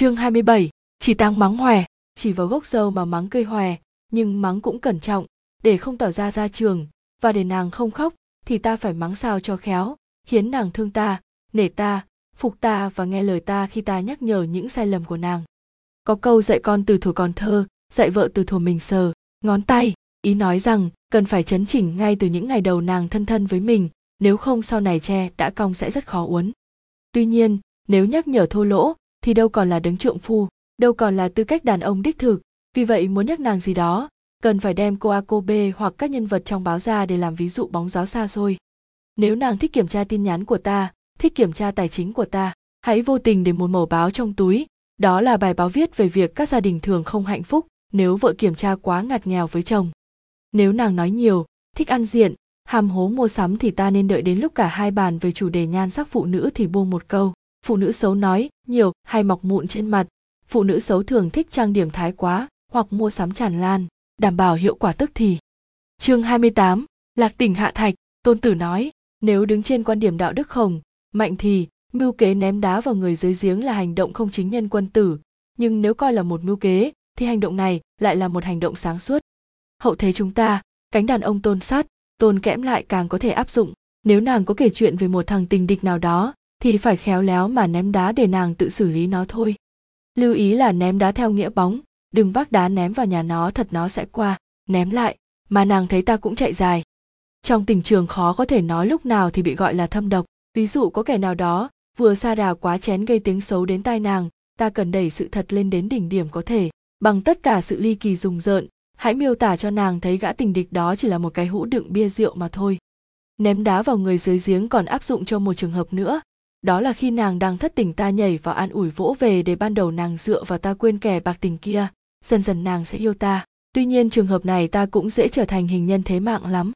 Chương 27, chỉ tăng mắng hòe, chỉ vào gốc dâu mà mắng cây hòe, nhưng mắng cũng cẩn trọng, để không tỏ ra ra trường, và để nàng không khóc, thì ta phải mắng sao cho khéo, khiến nàng thương ta, nể ta, phục ta và nghe lời ta khi ta nhắc nhở những sai lầm của nàng. Có câu dạy con từ thuở còn thơ, dạy vợ từ thuở mình sờ, ngón tay, ý nói rằng cần phải chấn chỉnh ngay từ những ngày đầu nàng thân thân với mình, nếu không sau này tre đã cong sẽ rất khó uốn. Tuy nhiên, nếu nhắc nhở thô lỗ, thì đâu còn là đứng trượng phu, đâu còn là tư cách đàn ông đích thực, vì vậy muốn nhắc nàng gì đó, cần phải đem cô A cô B hoặc các nhân vật trong báo ra để làm ví dụ bóng gió xa xôi. Nếu nàng thích kiểm tra tin nhắn của ta, thích kiểm tra tài chính của ta, hãy vô tình để một mẩu báo trong túi, đó là bài báo viết về việc các gia đình thường không hạnh phúc nếu vợ kiểm tra quá ngặt nghèo với chồng. Nếu nàng nói nhiều, thích ăn diện, hàm hố mua sắm thì ta nên đợi đến lúc cả hai bàn về chủ đề nhan sắc phụ nữ thì buông một câu. Phụ nữ xấu nói nhiều hay mọc mụn trên mặt, phụ nữ xấu thường thích trang điểm thái quá hoặc mua sắm tràn lan, đảm bảo hiệu quả tức thì. Chương 28, Lạc tỉnh hạ thạch, tôn tử nói, nếu đứng trên quan điểm đạo đức khổng, mạnh thì, mưu kế ném đá vào người dưới giếng là hành động không chính nhân quân tử, nhưng nếu coi là một mưu kế, thì hành động này lại là một hành động sáng suốt. Hậu thế chúng ta, cánh đàn ông tôn sát, tôn kẽm lại càng có thể áp dụng. Nếu nàng có kể chuyện về một thằng tình địch nào đó, thì phải khéo léo mà ném đá để nàng tự xử lý nó thôi. Lưu ý là ném đá theo nghĩa bóng, đừng vác đá ném vào nhà nó thật nó sẽ qua, ném lại, mà nàng thấy ta cũng chạy dài. Trong tình trường khó có thể nói lúc nào thì bị gọi là thâm độc, ví dụ có kẻ nào đó vừa xa đà quá chén gây tiếng xấu đến tai nàng, ta cần đẩy sự thật lên đến đỉnh điểm có thể, bằng tất cả sự ly kỳ rùng rợn, hãy miêu tả cho nàng thấy gã tình địch đó chỉ là một cái hũ đựng bia rượu mà thôi. Ném đá vào người dưới giếng còn áp dụng cho một trường hợp nữa, đó là khi nàng đang thất tình ta nhảy vào an ủi vỗ về để ban đầu nàng dựa vào ta quên kẻ bạc tình kia, dần dần nàng sẽ yêu ta. Tuy nhiên trường hợp này ta cũng dễ trở thành hình nhân thế mạng lắm.